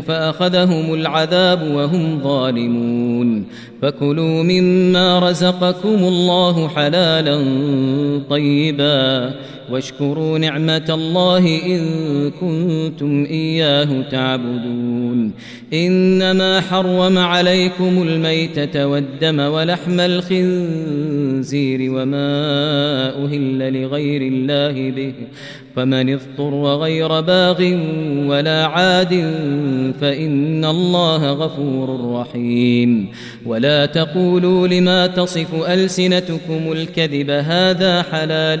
فأخذهم العذاب وهم ظالمون فكلوا مما رزقكم الله حلالا طيبا واشكروا نعمة الله إن كنتم إياه تعبدون. إنما حرم عليكم الميتة والدم ولحم الخنزير وما أهل لغير الله به. فمن اضطر غير باغ ولا عاد فإن الله غفور رحيم ولا تقولوا لما تصف ألسنتكم الكذب هذا حلال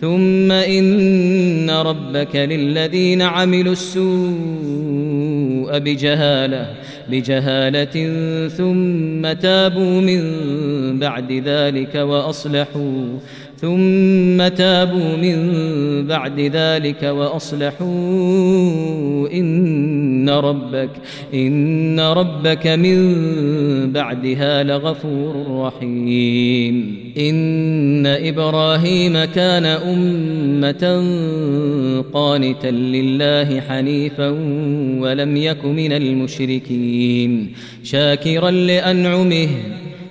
ثم إن ربك للذين عملوا السوء بجهالة, بجهالة ثم تابوا من بعد ذلك وأصلحوا ثم تابوا من بعد ذلك وأصلحوا إن ان ربك ان ربك من بعدها لغفور رحيم. ان إبراهيم كان امه قانتا لله حنيفا ولم يك من المشركين. شاكرا لانعمه